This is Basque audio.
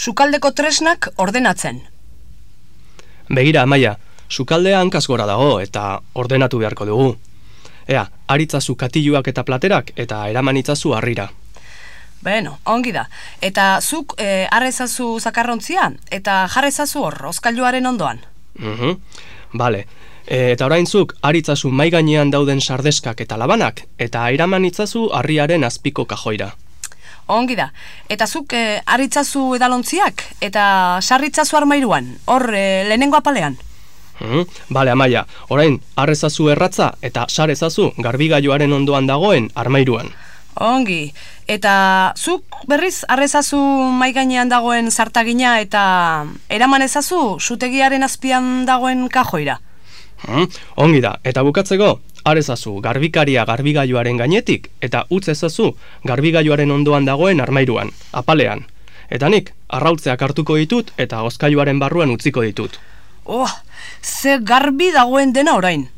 sukaldeko tresnak ordenatzen. Begira, Amaia, sukaldea hankaz gora dago eta ordenatu beharko dugu. Ea, aritzazu katiluak eta platerak eta eraman itzazu harrira. Beno, ongi da. Eta zuk e, arrezazu zakarrontzia eta jarrezazu hor, oskailuaren ondoan. Mhm, bale. E, eta orain zuk, aritzazu mai gainean dauden sardeskak eta labanak, eta eraman itzazu harriaren azpiko kajoira. Ongi da. Eta zuk e, aritzazu edalontziak eta sarritzazu armairuan, hor e, lehenengo apalean. Mhm, bale, amaia, orain, arrezazu erratza eta sarezazu garbigailuaren ondoan dagoen armairuan. Ongi. Eta zuk berriz arrezazu mai gainean dagoen zartagina eta eraman ezazu sutegiaren azpian dagoen kajoira. Hmm, ongi da, eta bukatzeko, arezazu garbikaria garbigailuaren gainetik eta utz ezazu garbigailuaren ondoan dagoen armairuan, apalean. Eta nik, arrautzeak hartuko ditut eta oskailuaren barruan utziko ditut. Oh, ze garbi dagoen dena orain.